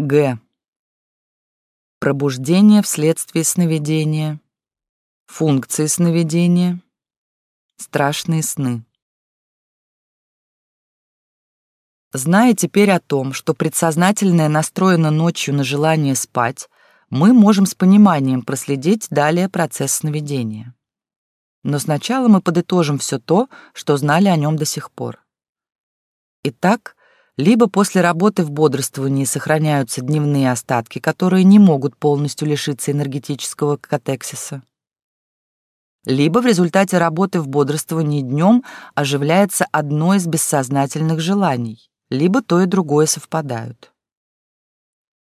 Г. Пробуждение вследствие сновидения. Функции сновидения. Страшные сны. Зная теперь о том, что предсознательное настроено ночью на желание спать, мы можем с пониманием проследить далее процесс сновидения. Но сначала мы подытожим все то, что знали о нем до сих пор. Итак, либо после работы в бодрствовании сохраняются дневные остатки, которые не могут полностью лишиться энергетического катексиса, либо в результате работы в бодрствовании днем оживляется одно из бессознательных желаний, либо то и другое совпадают.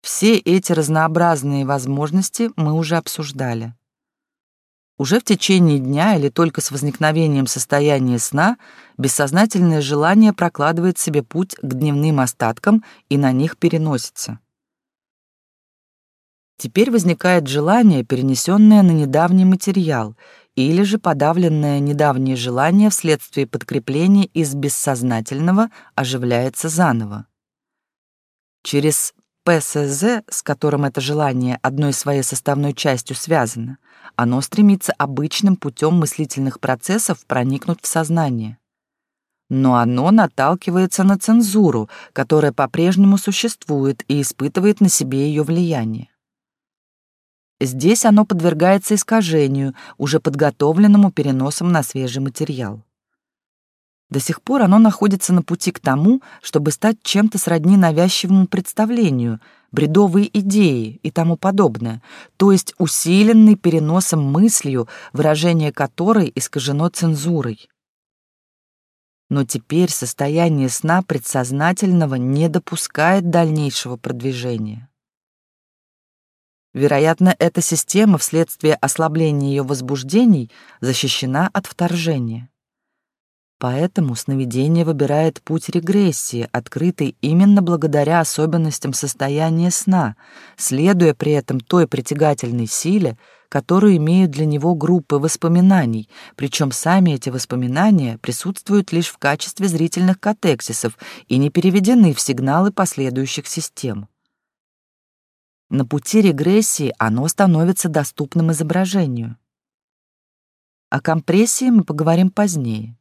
Все эти разнообразные возможности мы уже обсуждали. Уже в течение дня или только с возникновением состояния сна бессознательное желание прокладывает себе путь к дневным остаткам и на них переносится. Теперь возникает желание, перенесенное на недавний материал, или же подавленное недавнее желание вследствие подкрепления из бессознательного оживляется заново. Через ПСЗ, с которым это желание одной своей составной частью связано, оно стремится обычным путем мыслительных процессов проникнуть в сознание. Но оно наталкивается на цензуру, которая по-прежнему существует и испытывает на себе ее влияние. Здесь оно подвергается искажению, уже подготовленному переносом на свежий материал. До сих пор оно находится на пути к тому, чтобы стать чем-то сродни навязчивому представлению, бредовые идеи и тому подобное, то есть усиленный переносом мыслью, выражение которой искажено цензурой. Но теперь состояние сна предсознательного не допускает дальнейшего продвижения. Вероятно, эта система вследствие ослабления ее возбуждений защищена от вторжения. Поэтому сновидение выбирает путь регрессии, открытый именно благодаря особенностям состояния сна, следуя при этом той притягательной силе, которую имеют для него группы воспоминаний, причем сами эти воспоминания присутствуют лишь в качестве зрительных катексисов и не переведены в сигналы последующих систем. На пути регрессии оно становится доступным изображению. О компрессии мы поговорим позднее.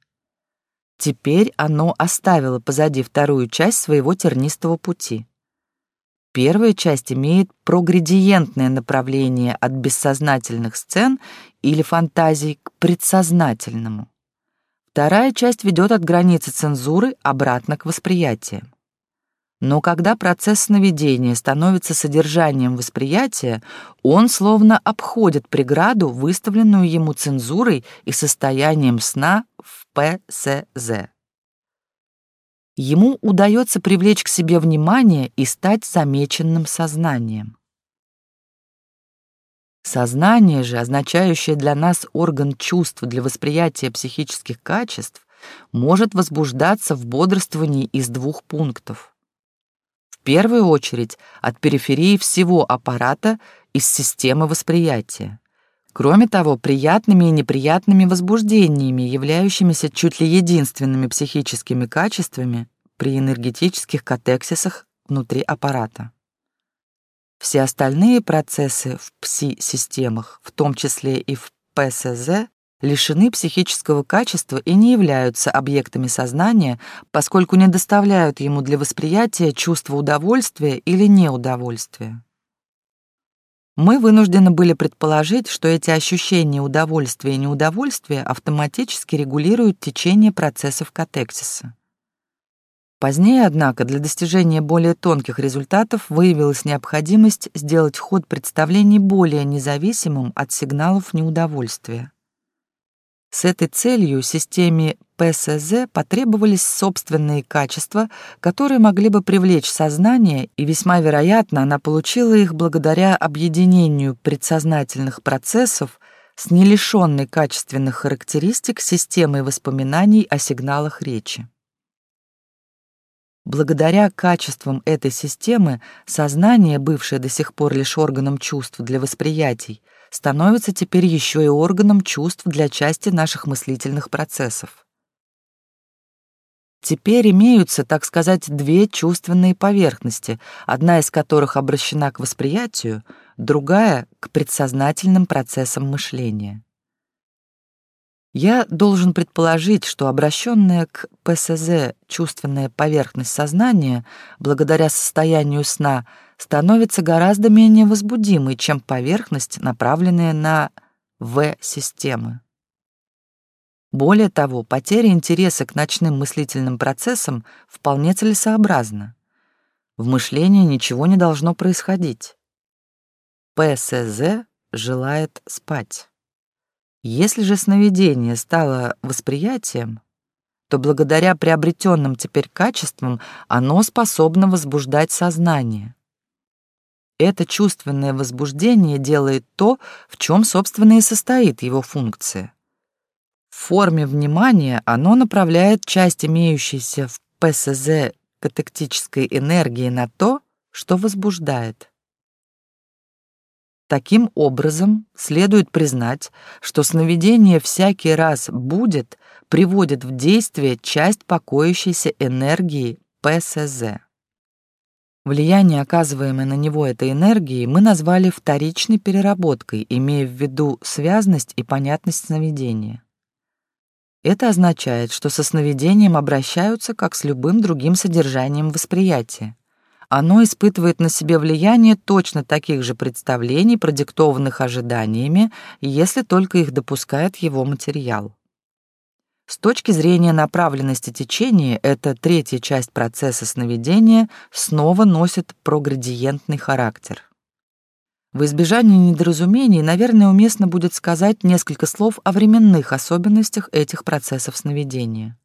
Теперь оно оставило позади вторую часть своего тернистого пути. Первая часть имеет прогредиентное направление от бессознательных сцен или фантазий к предсознательному. Вторая часть ведет от границы цензуры обратно к восприятию. Но когда процесс сновидения становится содержанием восприятия, он словно обходит преграду, выставленную ему цензурой и состоянием сна в ПСЗ. Ему удается привлечь к себе внимание и стать замеченным сознанием. Сознание же, означающее для нас орган чувств для восприятия психических качеств, может возбуждаться в бодрствовании из двух пунктов первую очередь от периферии всего аппарата из системы восприятия. Кроме того, приятными и неприятными возбуждениями, являющимися чуть ли единственными психическими качествами при энергетических катексисах внутри аппарата. Все остальные процессы в ПСИ-системах, в том числе и в ПСЗ, лишены психического качества и не являются объектами сознания, поскольку не доставляют ему для восприятия чувства удовольствия или неудовольствия. Мы вынуждены были предположить, что эти ощущения удовольствия и неудовольствия автоматически регулируют течение процессов катексиса. Позднее, однако, для достижения более тонких результатов выявилась необходимость сделать ход представлений более независимым от сигналов неудовольствия. С этой целью системе ПСЗ потребовались собственные качества, которые могли бы привлечь сознание, и весьма вероятно, она получила их благодаря объединению предсознательных процессов с нелишенной качественных характеристик системой воспоминаний о сигналах речи. Благодаря качествам этой системы сознание, бывшее до сих пор лишь органом чувств для восприятий, становится теперь еще и органом чувств для части наших мыслительных процессов. Теперь имеются, так сказать, две чувственные поверхности, одна из которых обращена к восприятию, другая — к предсознательным процессам мышления. Я должен предположить, что обращенная к ПСЗ чувственная поверхность сознания, благодаря состоянию сна, становится гораздо менее возбудимой, чем поверхность, направленная на В-системы. Более того, потеря интереса к ночным мыслительным процессам вполне целесообразна. В мышлении ничего не должно происходить. ПСЗ желает спать. Если же сновидение стало восприятием, то благодаря приобретенным теперь качествам оно способно возбуждать сознание. Это чувственное возбуждение делает то, в чем, собственно, и состоит его функция. Форме внимания оно направляет часть имеющейся в ПСЗ катектической энергии на то, что возбуждает. Таким образом, следует признать, что сновидение всякий раз будет, приводит в действие часть покоящейся энергии ПСЗ. Влияние, оказываемое на него этой энергией, мы назвали вторичной переработкой, имея в виду связность и понятность сновидения. Это означает, что со сновидением обращаются как с любым другим содержанием восприятия. Оно испытывает на себе влияние точно таких же представлений, продиктованных ожиданиями, если только их допускает его материал. С точки зрения направленности течения, эта третья часть процесса сновидения снова носит проградиентный характер. В избежание недоразумений, наверное, уместно будет сказать несколько слов о временных особенностях этих процессов сновидения.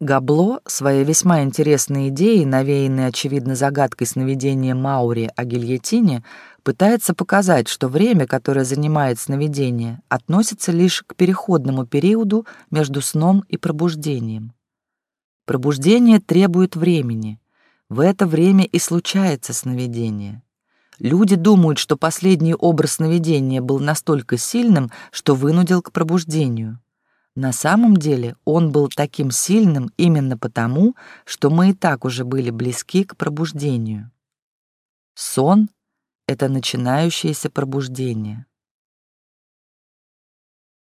Габло своей весьма интересной идеей, навеянной, очевидно, загадкой сновидения Маури о гильотине, пытается показать, что время, которое занимает сновидение, относится лишь к переходному периоду между сном и пробуждением. Пробуждение требует времени. В это время и случается сновидение. Люди думают, что последний образ сновидения был настолько сильным, что вынудил к пробуждению. На самом деле он был таким сильным именно потому, что мы и так уже были близки к пробуждению. Сон — это начинающееся пробуждение.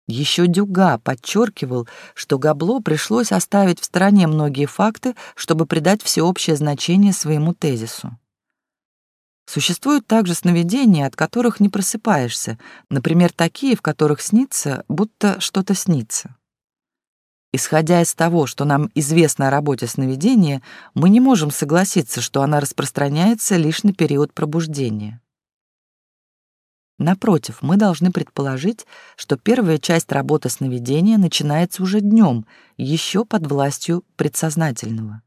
Еще Дюга подчеркивал, что Габло пришлось оставить в стороне многие факты, чтобы придать всеобщее значение своему тезису. Существуют также сновидения, от которых не просыпаешься, например, такие, в которых снится, будто что-то снится. Исходя из того, что нам известно о работе сновидения, мы не можем согласиться, что она распространяется лишь на период пробуждения. Напротив, мы должны предположить, что первая часть работы сновидения начинается уже днем, еще под властью предсознательного.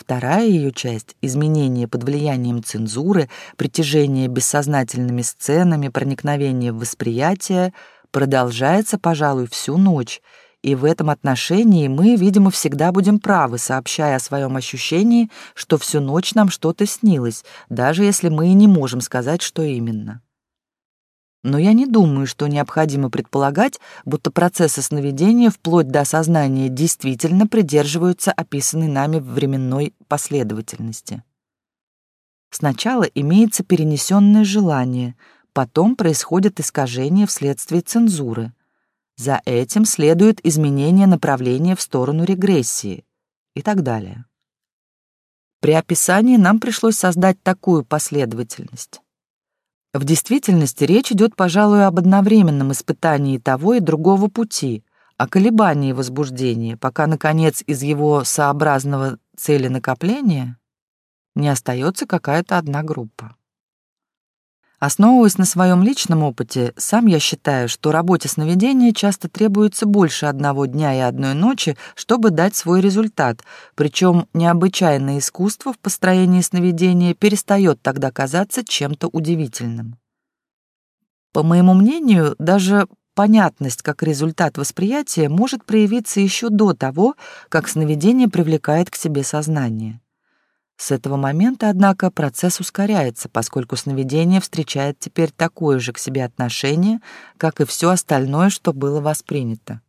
Вторая ее часть — изменение под влиянием цензуры, притяжение бессознательными сценами, проникновение в восприятие — продолжается, пожалуй, всю ночь, и в этом отношении мы, видимо, всегда будем правы, сообщая о своем ощущении, что всю ночь нам что-то снилось, даже если мы и не можем сказать, что именно. Но я не думаю, что необходимо предполагать, будто процессы сновидения вплоть до осознания действительно придерживаются описанной нами временной последовательности. Сначала имеется перенесенное желание, потом происходит искажение вследствие цензуры. За этим следует изменение направления в сторону регрессии и так далее. При описании нам пришлось создать такую последовательность. В действительности речь идет, пожалуй, об одновременном испытании того и другого пути, о колебании возбуждения, пока, наконец, из его сообразного цели накопления не остается какая-то одна группа. Основываясь на своем личном опыте, сам я считаю, что работе сновидения часто требуется больше одного дня и одной ночи, чтобы дать свой результат, причем необычайное искусство в построении сновидения перестает тогда казаться чем-то удивительным. По моему мнению, даже понятность как результат восприятия может проявиться еще до того, как сновидение привлекает к себе сознание. С этого момента, однако, процесс ускоряется, поскольку сновидение встречает теперь такое же к себе отношение, как и все остальное, что было воспринято.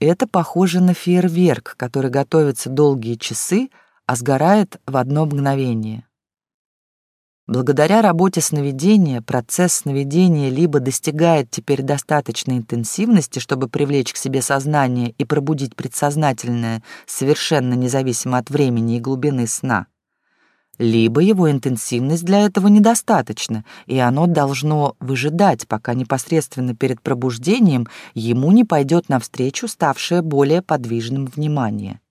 Это похоже на фейерверк, который готовится долгие часы, а сгорает в одно мгновение. Благодаря работе сновидения процесс сновидения либо достигает теперь достаточной интенсивности, чтобы привлечь к себе сознание и пробудить предсознательное совершенно независимо от времени и глубины сна, либо его интенсивность для этого недостаточна, и оно должно выжидать, пока непосредственно перед пробуждением ему не пойдет навстречу ставшее более подвижным внимание.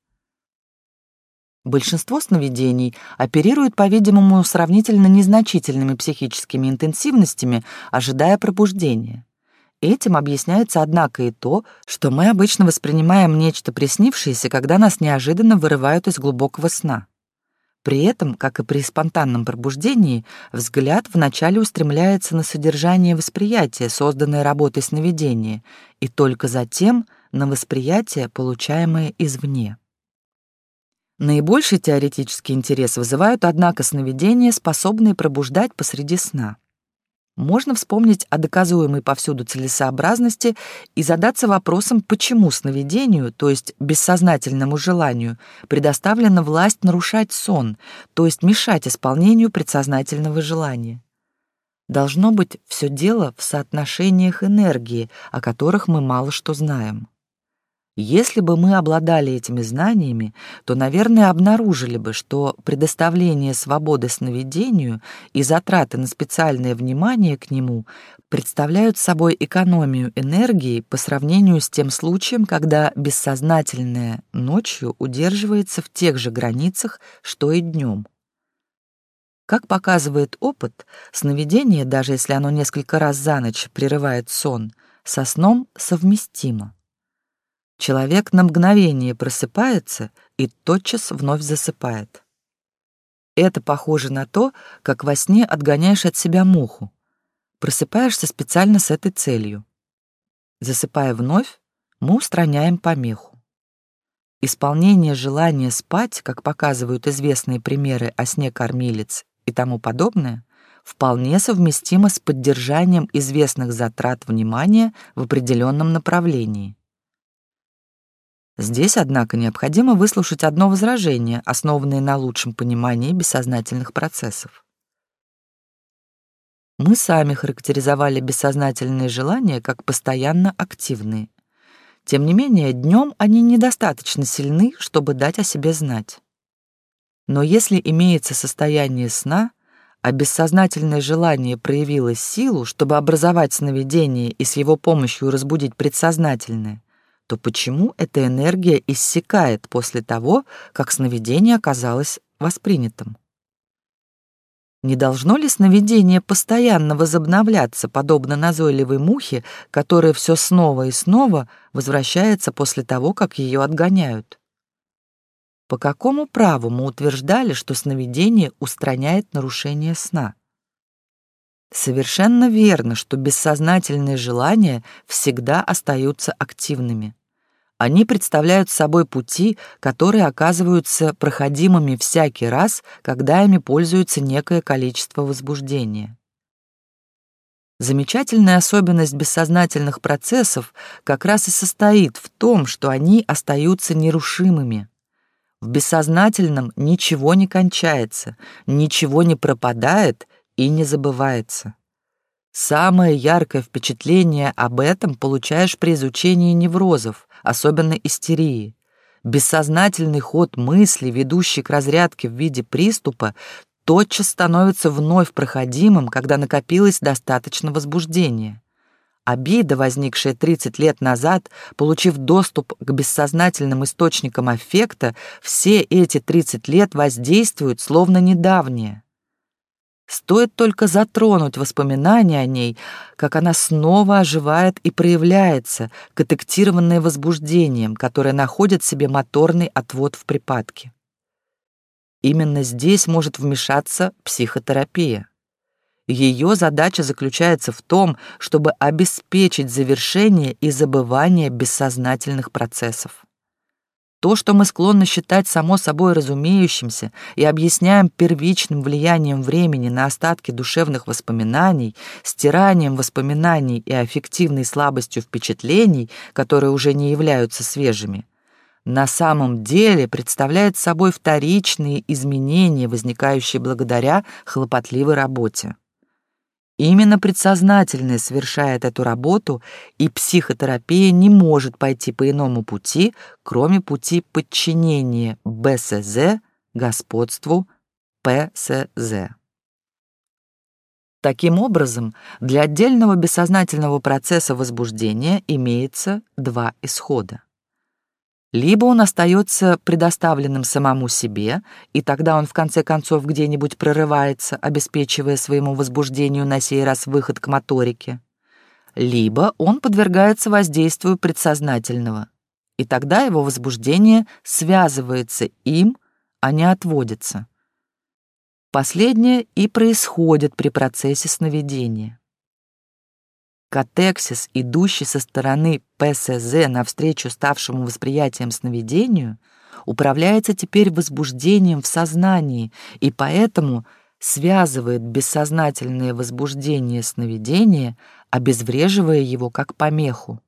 Большинство сновидений оперируют, по-видимому, сравнительно незначительными психическими интенсивностями, ожидая пробуждения. Этим объясняется, однако, и то, что мы обычно воспринимаем нечто приснившееся, когда нас неожиданно вырывают из глубокого сна. При этом, как и при спонтанном пробуждении, взгляд вначале устремляется на содержание восприятия, созданное работой сновидения, и только затем на восприятие, получаемое извне. Наибольший теоретический интерес вызывают, однако, сновидения, способные пробуждать посреди сна. Можно вспомнить о доказуемой повсюду целесообразности и задаться вопросом, почему сновидению, то есть бессознательному желанию, предоставлена власть нарушать сон, то есть мешать исполнению предсознательного желания. Должно быть все дело в соотношениях энергии, о которых мы мало что знаем. Если бы мы обладали этими знаниями, то, наверное, обнаружили бы, что предоставление свободы сновидению и затраты на специальное внимание к нему представляют собой экономию энергии по сравнению с тем случаем, когда бессознательное ночью удерживается в тех же границах, что и днем. Как показывает опыт, сновидение, даже если оно несколько раз за ночь прерывает сон, со сном совместимо. Человек на мгновение просыпается и тотчас вновь засыпает. Это похоже на то, как во сне отгоняешь от себя муху. Просыпаешься специально с этой целью. Засыпая вновь, мы устраняем помеху. Исполнение желания спать, как показывают известные примеры о сне кормилец и тому подобное, вполне совместимо с поддержанием известных затрат внимания в определенном направлении. Здесь, однако, необходимо выслушать одно возражение, основанное на лучшем понимании бессознательных процессов. Мы сами характеризовали бессознательные желания как постоянно активные. Тем не менее, днем они недостаточно сильны, чтобы дать о себе знать. Но если имеется состояние сна, а бессознательное желание проявило силу, чтобы образовать сновидение и с его помощью разбудить предсознательное, то почему эта энергия иссякает после того, как сновидение оказалось воспринятым? Не должно ли сновидение постоянно возобновляться, подобно назойливой мухе, которая все снова и снова возвращается после того, как ее отгоняют? По какому праву мы утверждали, что сновидение устраняет нарушение сна? Совершенно верно, что бессознательные желания всегда остаются активными. Они представляют собой пути, которые оказываются проходимыми всякий раз, когда ими пользуется некое количество возбуждения. Замечательная особенность бессознательных процессов как раз и состоит в том, что они остаются нерушимыми. В бессознательном ничего не кончается, ничего не пропадает и не забывается. Самое яркое впечатление об этом получаешь при изучении неврозов, особенно истерии. Бессознательный ход мысли, ведущий к разрядке в виде приступа, тотчас становится вновь проходимым, когда накопилось достаточно возбуждения. Обида, возникшая 30 лет назад, получив доступ к бессознательным источникам аффекта, все эти 30 лет воздействуют словно недавние. Стоит только затронуть воспоминания о ней, как она снова оживает и проявляется, котектированное возбуждением, которое находит себе моторный отвод в припадке. Именно здесь может вмешаться психотерапия. Ее задача заключается в том, чтобы обеспечить завершение и забывание бессознательных процессов. То, что мы склонны считать само собой разумеющимся и объясняем первичным влиянием времени на остатки душевных воспоминаний, стиранием воспоминаний и аффективной слабостью впечатлений, которые уже не являются свежими, на самом деле представляет собой вторичные изменения, возникающие благодаря хлопотливой работе. Именно предсознательное совершает эту работу, и психотерапия не может пойти по иному пути, кроме пути подчинения БСЗ господству ПСЗ. Таким образом, для отдельного бессознательного процесса возбуждения имеется два исхода. Либо он остается предоставленным самому себе, и тогда он в конце концов где-нибудь прорывается, обеспечивая своему возбуждению на сей раз выход к моторике. Либо он подвергается воздействию предсознательного, и тогда его возбуждение связывается им, а не отводится. Последнее и происходит при процессе сновидения. Катексис, идущий со стороны ПСЗ навстречу ставшему восприятием сновидению, управляется теперь возбуждением в сознании и поэтому связывает бессознательное возбуждение сновидения, обезвреживая его как помеху.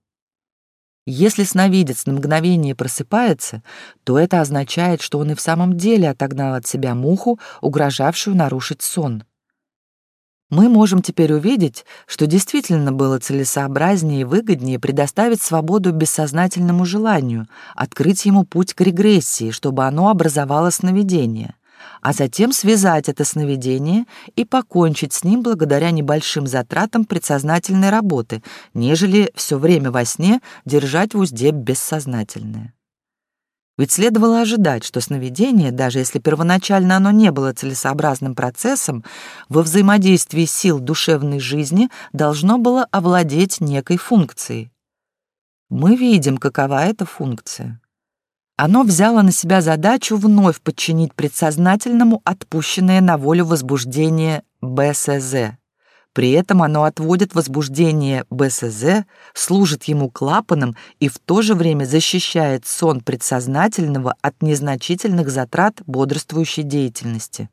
Если сновидец на мгновение просыпается, то это означает, что он и в самом деле отогнал от себя муху, угрожавшую нарушить сон мы можем теперь увидеть, что действительно было целесообразнее и выгоднее предоставить свободу бессознательному желанию, открыть ему путь к регрессии, чтобы оно образовало сновидение, а затем связать это сновидение и покончить с ним благодаря небольшим затратам предсознательной работы, нежели все время во сне держать в узде бессознательное. Ведь следовало ожидать, что сновидение, даже если первоначально оно не было целесообразным процессом, во взаимодействии сил душевной жизни должно было овладеть некой функцией. Мы видим, какова эта функция. Оно взяло на себя задачу вновь подчинить предсознательному отпущенное на волю возбуждение БСЗ. При этом оно отводит возбуждение БСЗ, служит ему клапаном и в то же время защищает сон предсознательного от незначительных затрат бодрствующей деятельности.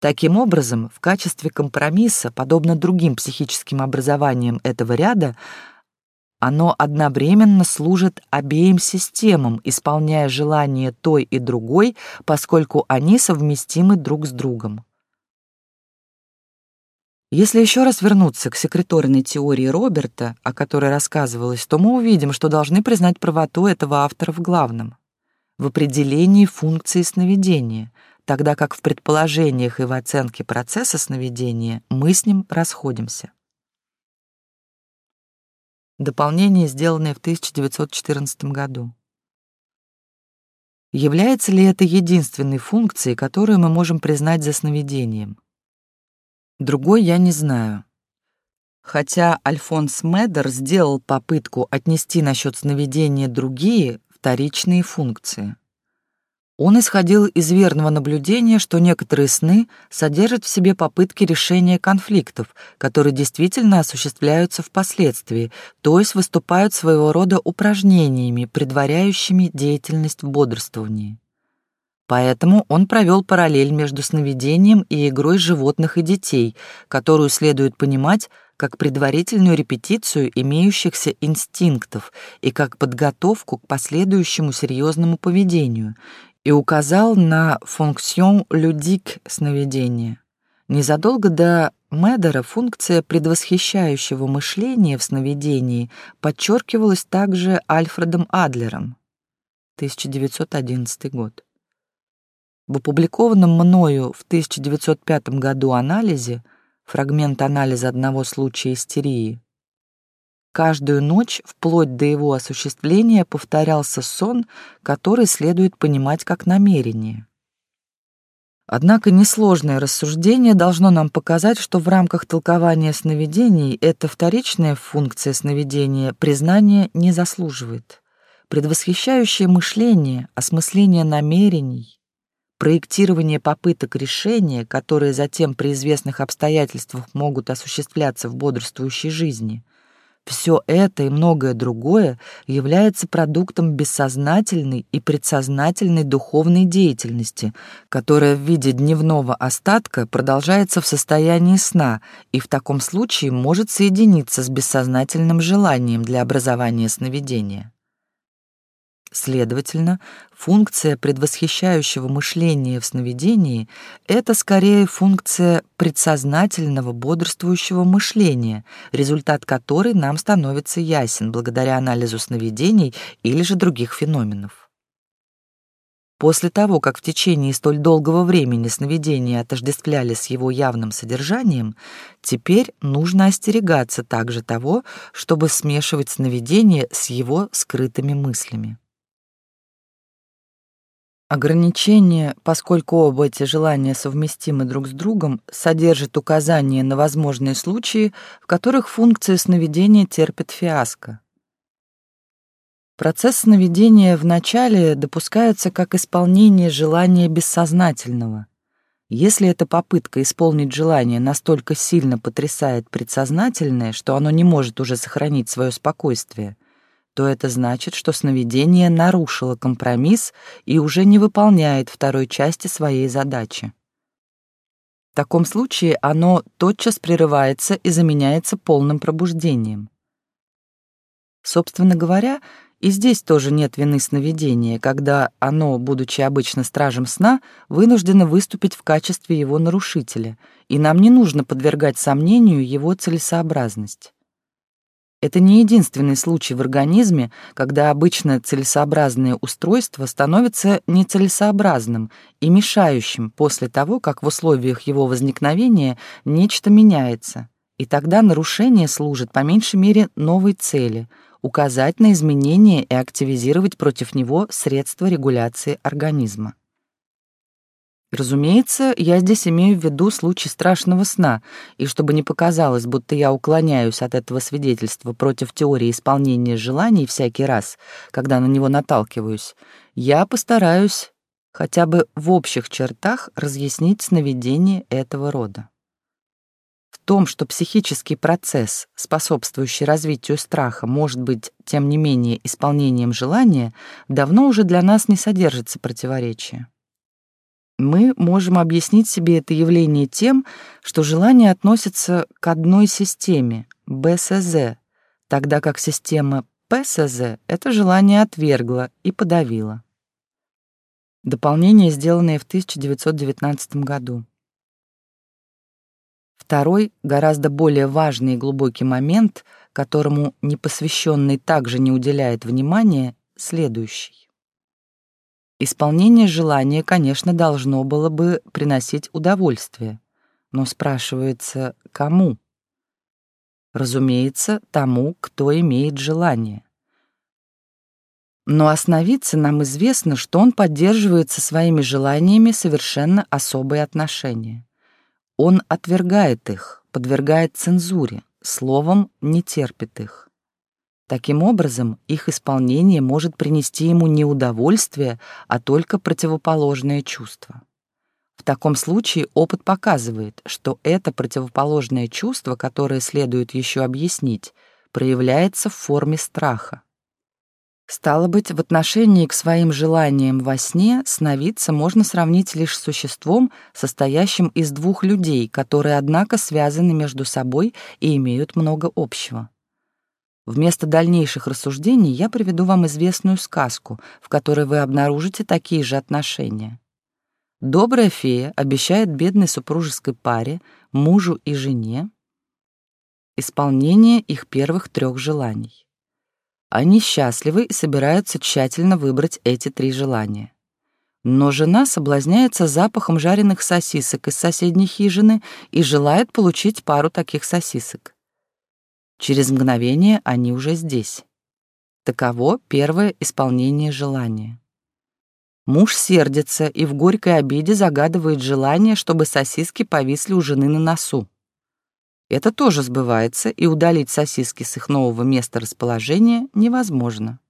Таким образом, в качестве компромисса, подобно другим психическим образованиям этого ряда, оно одновременно служит обеим системам, исполняя желания той и другой, поскольку они совместимы друг с другом. Если еще раз вернуться к секреторной теории Роберта, о которой рассказывалось, то мы увидим, что должны признать правоту этого автора в главном — в определении функции сновидения, тогда как в предположениях и в оценке процесса сновидения мы с ним расходимся. Дополнение, сделанное в 1914 году. Является ли это единственной функцией, которую мы можем признать за сновидением? Другой я не знаю. Хотя Альфонс Медер сделал попытку отнести насчет сновидения другие вторичные функции. Он исходил из верного наблюдения, что некоторые сны содержат в себе попытки решения конфликтов, которые действительно осуществляются впоследствии, то есть выступают своего рода упражнениями, предваряющими деятельность в бодрствовании. Поэтому он провел параллель между сновидением и игрой животных и детей, которую следует понимать как предварительную репетицию имеющихся инстинктов и как подготовку к последующему серьезному поведению, и указал на функцион людик сновидения. Незадолго до Медера функция предвосхищающего мышления в сновидении подчеркивалась также Альфредом Адлером, 1911 год. В опубликованном мною в 1905 году анализе, фрагмент анализа одного случая истерии, каждую ночь вплоть до его осуществления повторялся сон, который следует понимать как намерение. Однако несложное рассуждение должно нам показать, что в рамках толкования сновидений эта вторичная функция сновидения признания не заслуживает. Предвосхищающее мышление, осмысление намерений, проектирование попыток решения, которые затем при известных обстоятельствах могут осуществляться в бодрствующей жизни, Все это и многое другое является продуктом бессознательной и предсознательной духовной деятельности, которая в виде дневного остатка продолжается в состоянии сна и в таком случае может соединиться с бессознательным желанием для образования сновидения. Следовательно, функция предвосхищающего мышления в сновидении — это скорее функция предсознательного бодрствующего мышления, результат которой нам становится ясен благодаря анализу сновидений или же других феноменов. После того, как в течение столь долгого времени сновидения отождествляли с его явным содержанием, теперь нужно остерегаться также того, чтобы смешивать сновидение с его скрытыми мыслями. Ограничение, поскольку оба эти желания совместимы друг с другом, содержит указания на возможные случаи, в которых функция сновидения терпит фиаско. Процесс сновидения вначале допускается как исполнение желания бессознательного. Если эта попытка исполнить желание настолько сильно потрясает предсознательное, что оно не может уже сохранить свое спокойствие, то это значит, что сновидение нарушило компромисс и уже не выполняет второй части своей задачи. В таком случае оно тотчас прерывается и заменяется полным пробуждением. Собственно говоря, и здесь тоже нет вины сновидения, когда оно, будучи обычно стражем сна, вынуждено выступить в качестве его нарушителя, и нам не нужно подвергать сомнению его целесообразность. Это не единственный случай в организме, когда обычно целесообразное устройство становится нецелесообразным и мешающим после того, как в условиях его возникновения нечто меняется. И тогда нарушение служит по меньшей мере новой цели — указать на изменение и активизировать против него средства регуляции организма. Разумеется, я здесь имею в виду случай страшного сна, и чтобы не показалось, будто я уклоняюсь от этого свидетельства против теории исполнения желаний всякий раз, когда на него наталкиваюсь, я постараюсь хотя бы в общих чертах разъяснить сновидение этого рода. В том, что психический процесс, способствующий развитию страха, может быть, тем не менее, исполнением желания, давно уже для нас не содержится противоречия. Мы можем объяснить себе это явление тем, что желание относится к одной системе — БСЗ, тогда как система ПСЗ это желание отвергла и подавила. Дополнение, сделанное в 1919 году. Второй, гораздо более важный и глубокий момент, которому непосвященный также не уделяет внимания, следующий. Исполнение желания, конечно, должно было бы приносить удовольствие. Но спрашивается, кому? Разумеется, тому, кто имеет желание. Но остановиться нам известно, что он поддерживает со своими желаниями совершенно особые отношения. Он отвергает их, подвергает цензуре, словом, не терпит их. Таким образом, их исполнение может принести ему не удовольствие, а только противоположное чувство. В таком случае опыт показывает, что это противоположное чувство, которое следует еще объяснить, проявляется в форме страха. Стало быть, в отношении к своим желаниям во сне сновидца можно сравнить лишь с существом, состоящим из двух людей, которые, однако, связаны между собой и имеют много общего. Вместо дальнейших рассуждений я приведу вам известную сказку, в которой вы обнаружите такие же отношения. Добрая фея обещает бедной супружеской паре, мужу и жене, исполнение их первых трех желаний. Они счастливы и собираются тщательно выбрать эти три желания. Но жена соблазняется запахом жареных сосисок из соседней хижины и желает получить пару таких сосисок. Через мгновение они уже здесь. Таково первое исполнение желания. Муж сердится и в горькой обиде загадывает желание, чтобы сосиски повисли у жены на носу. Это тоже сбывается, и удалить сосиски с их нового места расположения невозможно.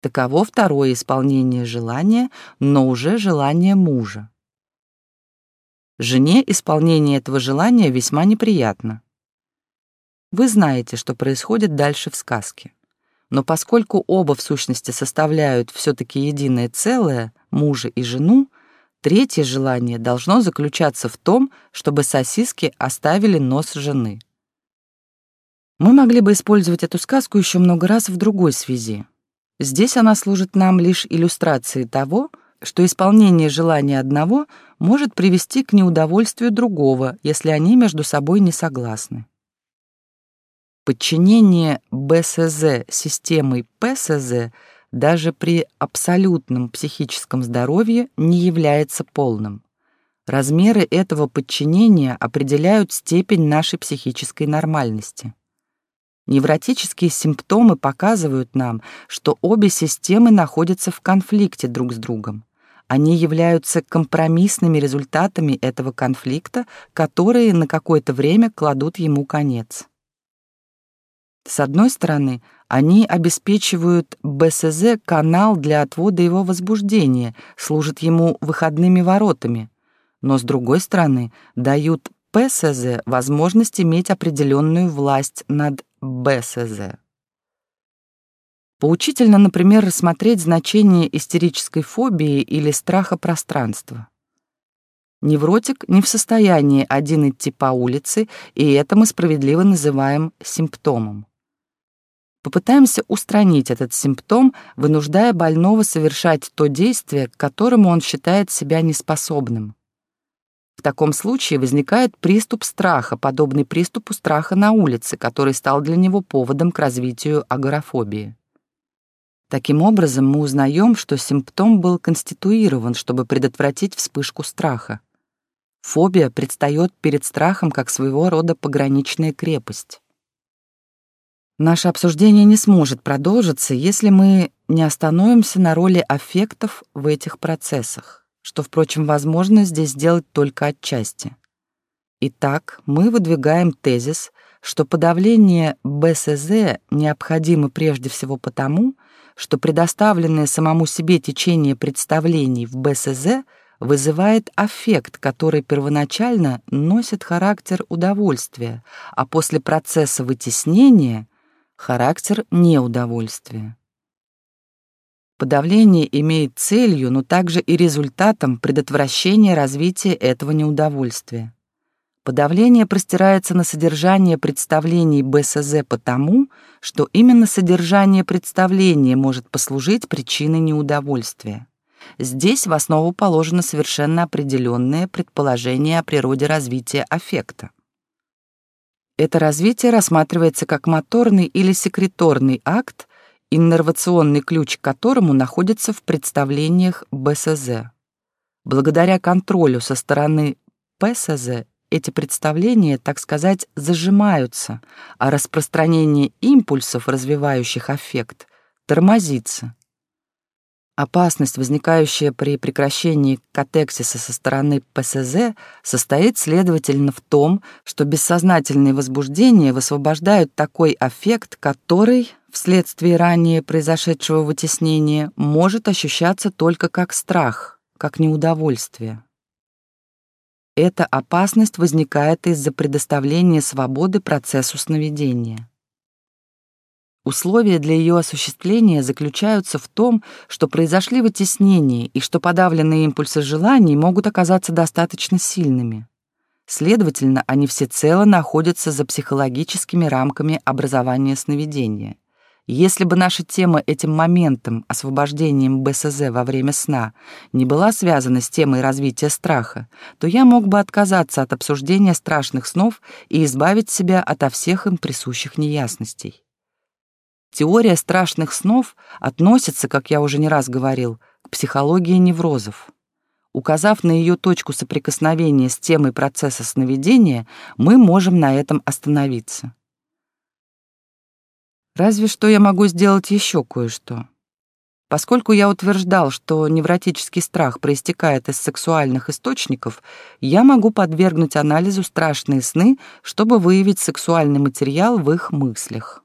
Таково второе исполнение желания, но уже желание мужа. Жене исполнение этого желания весьма неприятно. Вы знаете, что происходит дальше в сказке. Но поскольку оба в сущности составляют все-таки единое целое, мужа и жену, третье желание должно заключаться в том, чтобы сосиски оставили нос жены. Мы могли бы использовать эту сказку еще много раз в другой связи. Здесь она служит нам лишь иллюстрацией того, что исполнение желания одного может привести к неудовольствию другого, если они между собой не согласны. Подчинение БСЗ системой ПСЗ даже при абсолютном психическом здоровье не является полным. Размеры этого подчинения определяют степень нашей психической нормальности. Невротические симптомы показывают нам, что обе системы находятся в конфликте друг с другом. Они являются компромиссными результатами этого конфликта, которые на какое-то время кладут ему конец. С одной стороны, они обеспечивают БСЗ канал для отвода его возбуждения, служат ему выходными воротами, но с другой стороны, дают ПСЗ возможность иметь определенную власть над БСЗ. Поучительно, например, рассмотреть значение истерической фобии или страха пространства. Невротик не в состоянии один идти по улице, и это мы справедливо называем симптомом. Попытаемся устранить этот симптом, вынуждая больного совершать то действие, к которому он считает себя неспособным. В таком случае возникает приступ страха, подобный приступу страха на улице, который стал для него поводом к развитию агорафобии. Таким образом, мы узнаем, что симптом был конституирован, чтобы предотвратить вспышку страха. Фобия предстает перед страхом как своего рода пограничная крепость. Наше обсуждение не сможет продолжиться, если мы не остановимся на роли аффектов в этих процессах что, впрочем, возможно здесь сделать только отчасти. Итак, мы выдвигаем тезис, что подавление БСЗ необходимо прежде всего потому, что предоставленное самому себе течение представлений в БСЗ вызывает аффект, который первоначально носит характер удовольствия, а после процесса вытеснения — характер неудовольствия. Подавление имеет целью, но также и результатом предотвращения развития этого неудовольствия. Подавление простирается на содержание представлений БСЗ потому, что именно содержание представления может послужить причиной неудовольствия. Здесь в основу положено совершенно определенное предположение о природе развития аффекта. Это развитие рассматривается как моторный или секреторный акт, иннервационный ключ к которому находится в представлениях БСЗ. Благодаря контролю со стороны ПСЗ эти представления, так сказать, зажимаются, а распространение импульсов, развивающих аффект, тормозится. Опасность, возникающая при прекращении катексиса со стороны ПСЗ, состоит, следовательно, в том, что бессознательные возбуждения высвобождают такой аффект, который, вследствие ранее произошедшего вытеснения, может ощущаться только как страх, как неудовольствие. Эта опасность возникает из-за предоставления свободы процессу сновидения. Условия для ее осуществления заключаются в том, что произошли вытеснения и что подавленные импульсы желаний могут оказаться достаточно сильными. Следовательно, они всецело находятся за психологическими рамками образования сновидения. Если бы наша тема этим моментом, освобождением БСЗ во время сна, не была связана с темой развития страха, то я мог бы отказаться от обсуждения страшных снов и избавить себя ото всех им присущих неясностей. Теория страшных снов относится, как я уже не раз говорил, к психологии неврозов. Указав на ее точку соприкосновения с темой процесса сновидения, мы можем на этом остановиться. Разве что я могу сделать еще кое-что. Поскольку я утверждал, что невротический страх проистекает из сексуальных источников, я могу подвергнуть анализу страшные сны, чтобы выявить сексуальный материал в их мыслях.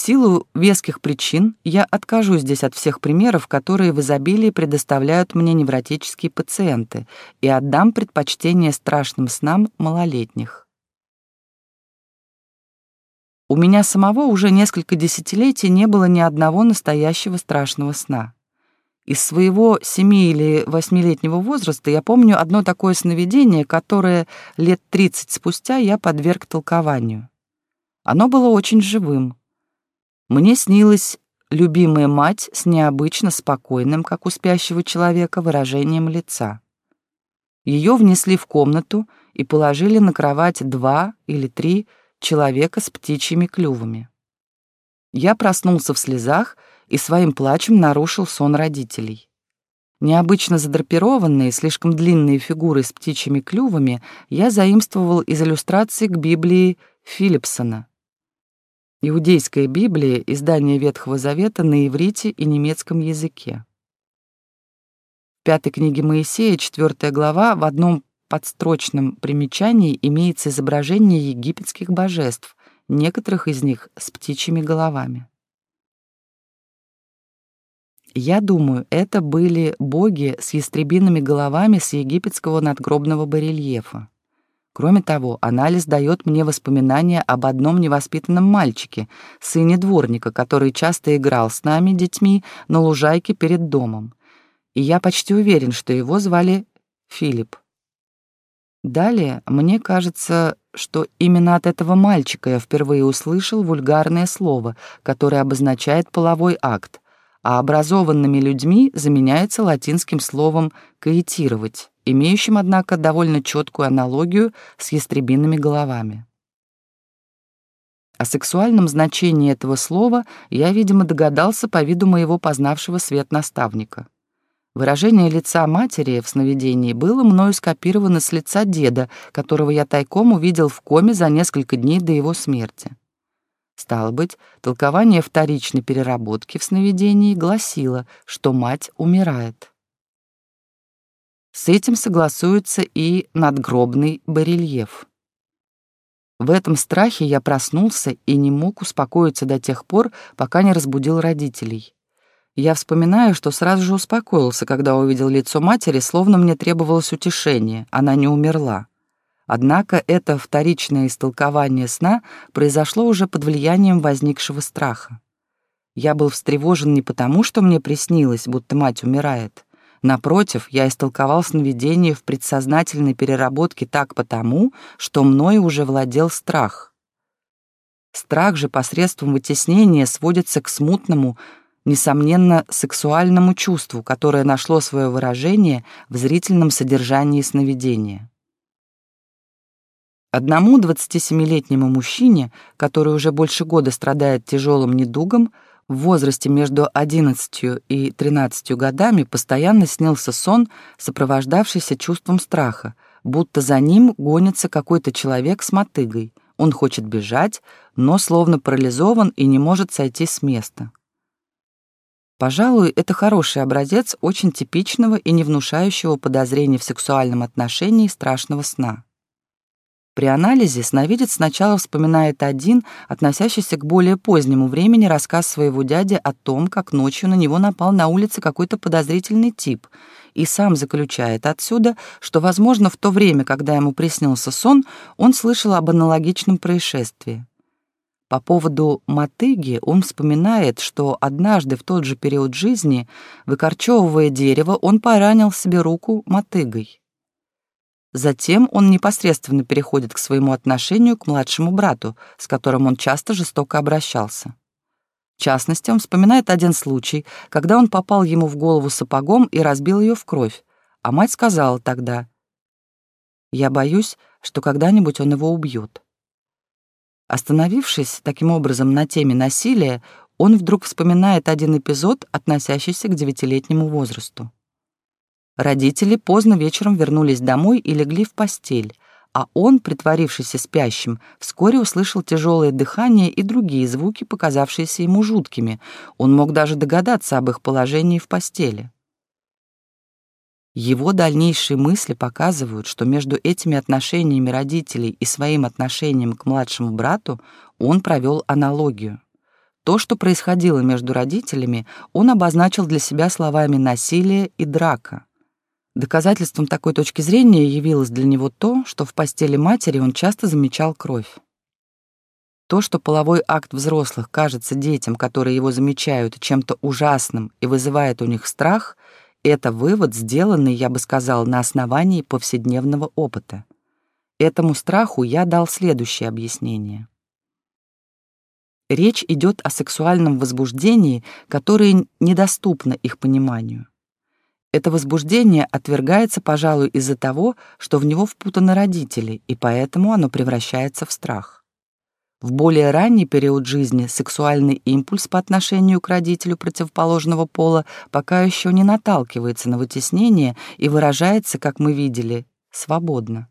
Силу веских причин я откажусь здесь от всех примеров, которые в изобилии предоставляют мне невротические пациенты, и отдам предпочтение страшным снам малолетних. У меня самого уже несколько десятилетий не было ни одного настоящего страшного сна. Из своего семи- или восьмилетнего возраста я помню одно такое сновидение, которое лет тридцать спустя я подверг толкованию. Оно было очень живым. Мне снилась любимая мать с необычно спокойным, как у спящего человека, выражением лица. Ее внесли в комнату и положили на кровать два или три человека с птичьими клювами. Я проснулся в слезах и своим плачем нарушил сон родителей. Необычно задрапированные, слишком длинные фигуры с птичьими клювами я заимствовал из иллюстрации к Библии Филипсона. Иудейская Библия — издание Ветхого Завета на иврите и немецком языке пятой книге Моисея, четвертая глава, в одном подстрочном примечании имеется изображение египетских божеств, некоторых из них с птичьими головами. Я думаю, это были боги с ястребиными головами с египетского надгробного барельефа. Кроме того, анализ дает мне воспоминания об одном невоспитанном мальчике, сыне дворника, который часто играл с нами, детьми, на лужайке перед домом и я почти уверен, что его звали Филипп. Далее, мне кажется, что именно от этого мальчика я впервые услышал вульгарное слово, которое обозначает половой акт, а образованными людьми заменяется латинским словом «каитировать», имеющим, однако, довольно четкую аналогию с ястребиными головами. О сексуальном значении этого слова я, видимо, догадался по виду моего познавшего свет наставника. Выражение лица матери в сновидении было мною скопировано с лица деда, которого я тайком увидел в коме за несколько дней до его смерти. Стало быть, толкование вторичной переработки в сновидении гласило, что мать умирает. С этим согласуется и надгробный барельеф. В этом страхе я проснулся и не мог успокоиться до тех пор, пока не разбудил родителей. Я вспоминаю, что сразу же успокоился, когда увидел лицо матери, словно мне требовалось утешение, она не умерла. Однако это вторичное истолкование сна произошло уже под влиянием возникшего страха. Я был встревожен не потому, что мне приснилось, будто мать умирает. Напротив, я истолковал сновидение в предсознательной переработке так потому, что мною уже владел страх. Страх же посредством вытеснения сводится к смутному, несомненно, сексуальному чувству, которое нашло свое выражение в зрительном содержании сновидения. Одному 27-летнему мужчине, который уже больше года страдает тяжелым недугом, в возрасте между 11 и 13 годами постоянно снился сон, сопровождавшийся чувством страха, будто за ним гонится какой-то человек с мотыгой. Он хочет бежать, но словно парализован и не может сойти с места. Пожалуй, это хороший образец очень типичного и не внушающего подозрений в сексуальном отношении страшного сна. При анализе сновидец сначала вспоминает один, относящийся к более позднему времени, рассказ своего дяди о том, как ночью на него напал на улице какой-то подозрительный тип, и сам заключает отсюда, что, возможно, в то время, когда ему приснился сон, он слышал об аналогичном происшествии. По поводу мотыги он вспоминает, что однажды в тот же период жизни, выкорчевывая дерево, он поранил себе руку мотыгой. Затем он непосредственно переходит к своему отношению к младшему брату, с которым он часто жестоко обращался. В частности, он вспоминает один случай, когда он попал ему в голову сапогом и разбил ее в кровь, а мать сказала тогда, «Я боюсь, что когда-нибудь он его убьет». Остановившись таким образом на теме насилия, он вдруг вспоминает один эпизод, относящийся к девятилетнему возрасту. Родители поздно вечером вернулись домой и легли в постель, а он, притворившийся спящим, вскоре услышал тяжелое дыхание и другие звуки, показавшиеся ему жуткими. Он мог даже догадаться об их положении в постели. Его дальнейшие мысли показывают, что между этими отношениями родителей и своим отношением к младшему брату он провел аналогию. То, что происходило между родителями, он обозначил для себя словами «насилие» и «драка». Доказательством такой точки зрения явилось для него то, что в постели матери он часто замечал кровь. То, что половой акт взрослых кажется детям, которые его замечают, чем-то ужасным и вызывает у них страх, это вывод, сделанный, я бы сказал, на основании повседневного опыта. Этому страху я дал следующее объяснение. Речь идет о сексуальном возбуждении, которое недоступно их пониманию. Это возбуждение отвергается, пожалуй, из-за того, что в него впутаны родители, и поэтому оно превращается в страх. В более ранний период жизни сексуальный импульс по отношению к родителю противоположного пола пока еще не наталкивается на вытеснение и выражается, как мы видели, свободно.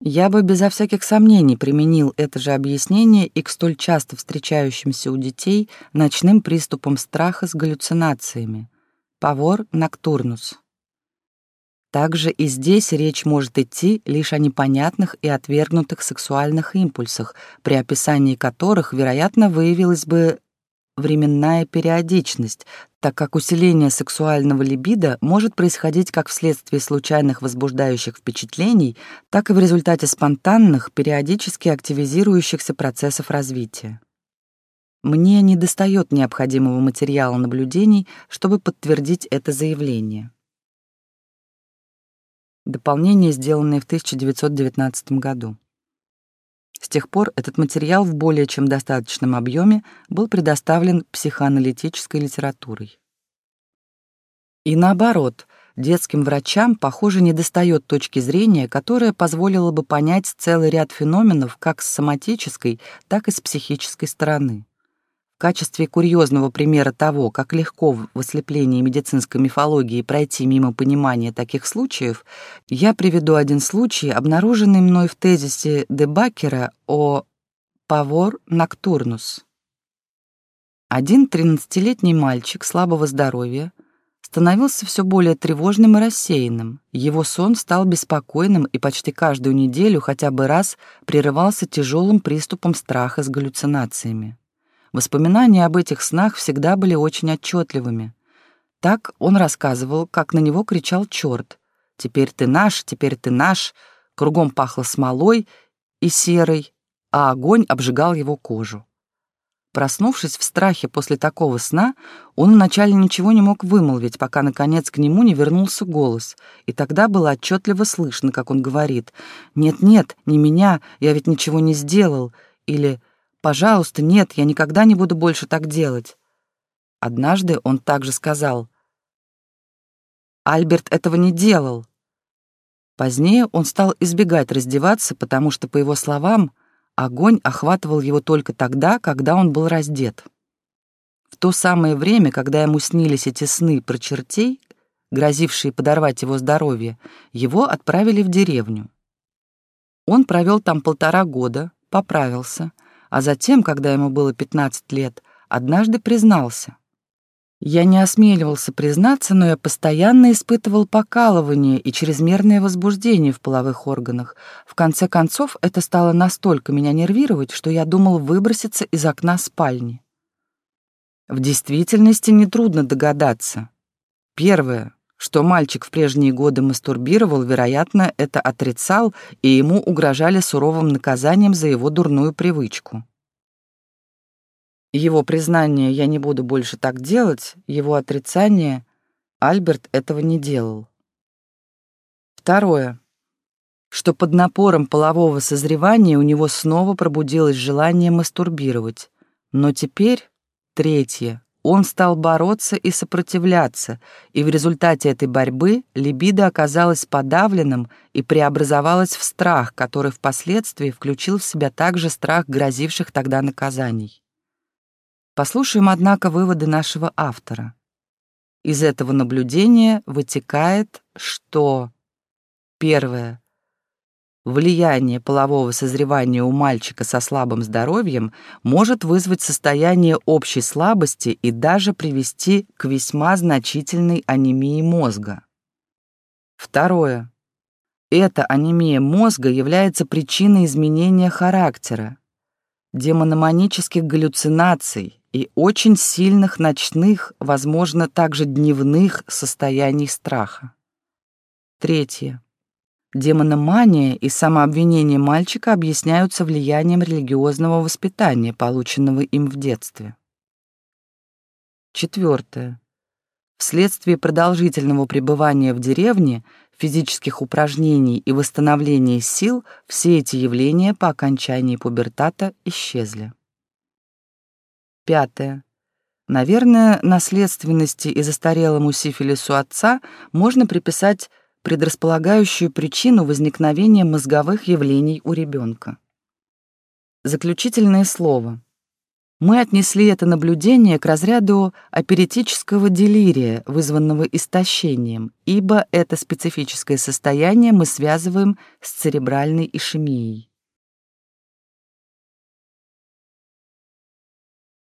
Я бы безо всяких сомнений применил это же объяснение и к столь часто встречающимся у детей ночным приступам страха с галлюцинациями. Павор ноктурнус. Также и здесь речь может идти лишь о непонятных и отвергнутых сексуальных импульсах, при описании которых, вероятно, выявилась бы временная периодичность, так как усиление сексуального либидо может происходить как вследствие случайных возбуждающих впечатлений, так и в результате спонтанных, периодически активизирующихся процессов развития. Мне недостает необходимого материала наблюдений, чтобы подтвердить это заявление. Дополнение, сделанное в 1919 году. С тех пор этот материал в более чем достаточном объеме был предоставлен психоаналитической литературой. И наоборот, детским врачам, похоже, недостает точки зрения, которая позволила бы понять целый ряд феноменов как с соматической, так и с психической стороны. В качестве курьезного примера того, как легко в ослеплении медицинской мифологии пройти мимо понимания таких случаев, я приведу один случай, обнаруженный мной в тезисе Дебакера о «павор ноктурнус». Один тринадцатилетний мальчик слабого здоровья становился все более тревожным и рассеянным. Его сон стал беспокойным и почти каждую неделю хотя бы раз прерывался тяжелым приступом страха с галлюцинациями. Воспоминания об этих снах всегда были очень отчетливыми. Так он рассказывал, как на него кричал черт. «Теперь ты наш, теперь ты наш!» Кругом пахло смолой и серой, а огонь обжигал его кожу. Проснувшись в страхе после такого сна, он вначале ничего не мог вымолвить, пока, наконец, к нему не вернулся голос, и тогда было отчетливо слышно, как он говорит «Нет-нет, не меня, я ведь ничего не сделал», или Пожалуйста, нет, я никогда не буду больше так делать. Однажды он также сказал. Альберт этого не делал. Позднее он стал избегать раздеваться, потому что, по его словам, огонь охватывал его только тогда, когда он был раздет. В то самое время, когда ему снились эти сны про чертей, грозившие подорвать его здоровье, его отправили в деревню. Он провел там полтора года, поправился — а затем, когда ему было 15 лет, однажды признался. Я не осмеливался признаться, но я постоянно испытывал покалывание и чрезмерное возбуждение в половых органах. В конце концов, это стало настолько меня нервировать, что я думал выброситься из окна спальни. В действительности нетрудно догадаться. Первое, что мальчик в прежние годы мастурбировал, вероятно, это отрицал, и ему угрожали суровым наказанием за его дурную привычку. Его признание «я не буду больше так делать», его отрицание «Альберт этого не делал». Второе. Что под напором полового созревания у него снова пробудилось желание мастурбировать. Но теперь, третье, он стал бороться и сопротивляться, и в результате этой борьбы либидо оказалось подавленным и преобразовалось в страх, который впоследствии включил в себя также страх грозивших тогда наказаний. Послушаем, однако, выводы нашего автора. Из этого наблюдения вытекает, что первое Влияние полового созревания у мальчика со слабым здоровьем может вызвать состояние общей слабости и даже привести к весьма значительной анемии мозга. Второе. Эта анемия мозга является причиной изменения характера, демономанических галлюцинаций и очень сильных ночных, возможно, также дневных состояний страха. Третье. Демономания и самообвинение мальчика объясняются влиянием религиозного воспитания, полученного им в детстве. Четвертое. Вследствие продолжительного пребывания в деревне, физических упражнений и восстановления сил все эти явления по окончании пубертата исчезли. Пятое. Наверное, наследственности и застарелому сифилису отца можно приписать предрасполагающую причину возникновения мозговых явлений у ребенка. Заключительное слово. Мы отнесли это наблюдение к разряду аперитического делирия, вызванного истощением, ибо это специфическое состояние мы связываем с церебральной ишемией.